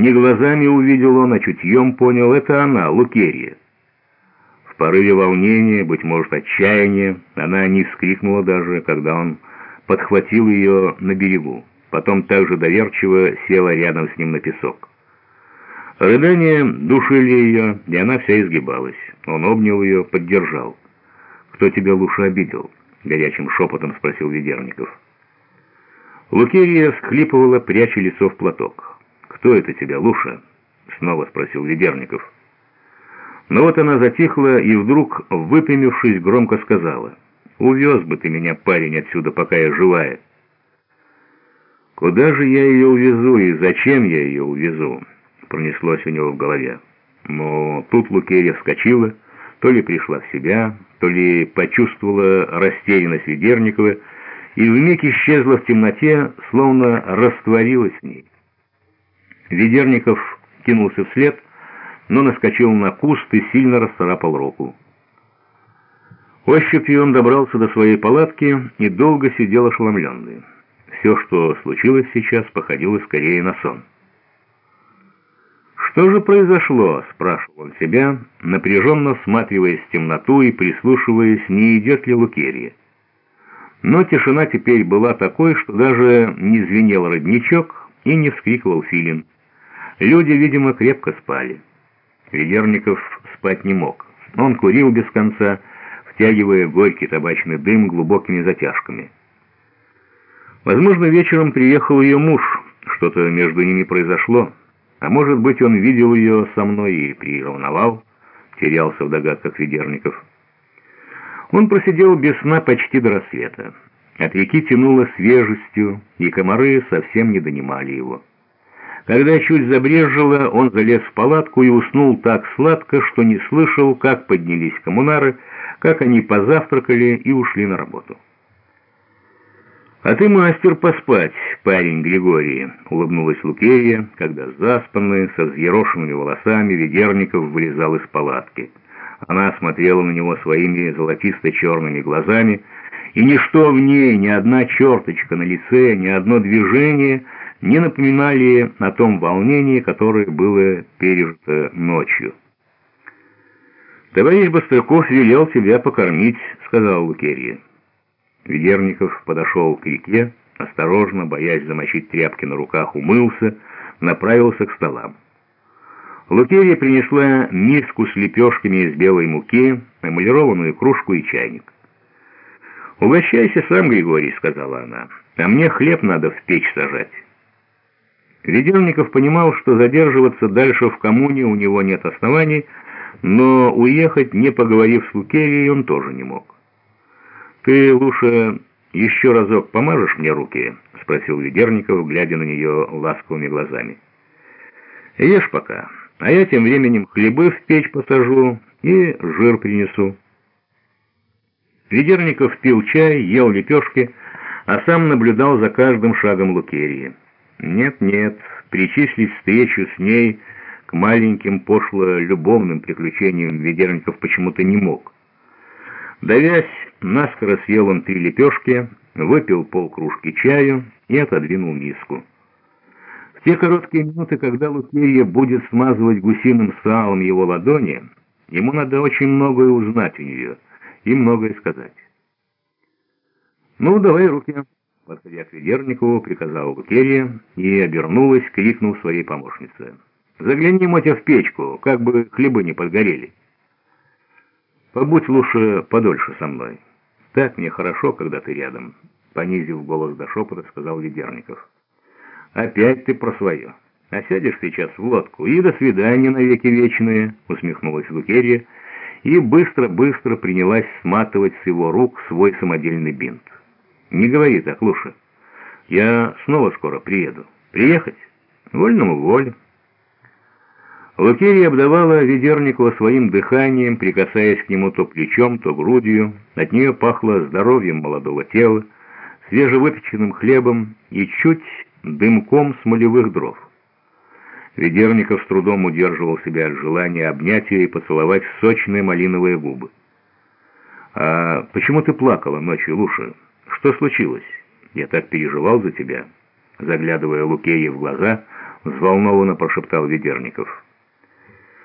Не глазами увидел он, а чутьем понял, это она, Лукерия. В порыве волнения, быть может, отчаяния, она не вскрикнула даже, когда он подхватил ее на берегу. Потом также доверчиво села рядом с ним на песок. Рыдания душили ее, и она вся изгибалась. Он обнял ее, поддержал. «Кто тебя лучше обидел?» — горячим шепотом спросил Ведерников. Лукерия всхлипывала, пряча лицо в платок. «Кто это тебя, Луша?» — снова спросил Ведерников. Но вот она затихла и вдруг, выпрямившись, громко сказала. «Увез бы ты меня, парень, отсюда, пока я живая». «Куда же я ее увезу и зачем я ее увезу?» — пронеслось у него в голове. Но тут Лукерия вскочила, то ли пришла в себя, то ли почувствовала растерянность Ведерникова, и вмиг исчезла в темноте, словно растворилась в ней. Ведерников кинулся вслед, но наскочил на куст и сильно расцарапал руку. Ощупью он добрался до своей палатки и долго сидел ошеломленный. Все, что случилось сейчас, походило скорее на сон. «Что же произошло?» — спрашивал он себя, напряженно всматриваясь в темноту и прислушиваясь, не идет ли Лукерья. Но тишина теперь была такой, что даже не звенел родничок и не вскрикивал филин. Люди, видимо, крепко спали. Ведерников спать не мог. Он курил без конца, втягивая горький табачный дым глубокими затяжками. Возможно, вечером приехал ее муж, что-то между ними произошло, а может быть, он видел ее со мной и приревновал, терялся в догадках Ведерников. Он просидел без сна почти до рассвета. От реки тянуло свежестью, и комары совсем не донимали его. Когда чуть забрежило, он залез в палатку и уснул так сладко, что не слышал, как поднялись коммунары, как они позавтракали и ушли на работу. «А ты мастер поспать, парень Григорий», — улыбнулась Лукерия, когда заспанный, со взъерошенными волосами, Ведерников вылезал из палатки. Она смотрела на него своими золотисто-черными глазами, и ничто в ней, ни одна черточка на лице, ни одно движение — не напоминали о том волнении, которое было пережито ночью. «Товарищ Бастрыков велел тебя покормить», — сказал Лукерья. Ведерников подошел к реке, осторожно, боясь замочить тряпки на руках, умылся, направился к столам. Лукерья принесла миску с лепешками из белой муки, эмалированную кружку и чайник. «Угощайся сам, Григорий», — сказала она, — «а мне хлеб надо в печь сажать». Ведерников понимал, что задерживаться дальше в коммуне у него нет оснований, но уехать, не поговорив с Лукерией, он тоже не мог. «Ты лучше еще разок помажешь мне руки?» — спросил Ведерников, глядя на нее ласковыми глазами. «Ешь пока, а я тем временем хлебы в печь посажу и жир принесу». Ведерников пил чай, ел лепешки, а сам наблюдал за каждым шагом Лукерии. Нет-нет, причислить встречу с ней к маленьким пошло-любовным приключениям Ведерников почему-то не мог. Давясь, наскоро съел он три лепешки, выпил полкружки чаю и отодвинул миску. В те короткие минуты, когда Лукерья будет смазывать гусиным салом его ладони, ему надо очень многое узнать у нее и многое сказать. «Ну, давай руки». Подходя к Ведерникову, приказал Лукерья и обернулась, крикнул своей помощнице. «Загляни, Мотя, в печку, как бы хлебы не подгорели. Побудь лучше подольше со мной. Так мне хорошо, когда ты рядом», — понизив голос до шепота, сказал Ведерников. «Опять ты про свое. А сядешь сейчас в лодку, и до свидания навеки вечные», — усмехнулась Лукерья, и быстро-быстро принялась сматывать с его рук свой самодельный бинт. Не говори так, Луша. Я снова скоро приеду. Приехать? Вольному воле. Лукерия обдавала Ведерникова своим дыханием, прикасаясь к нему то плечом, то грудью. От нее пахло здоровьем молодого тела, свежевыпеченным хлебом и чуть дымком смолевых дров. Ведерников с трудом удерживал себя от желания обнять ее и поцеловать сочные малиновые губы. «А почему ты плакала ночью, Луша?» Что случилось? Я так переживал за тебя. Заглядывая Лукее в глаза, — взволнованно прошептал Ведерников.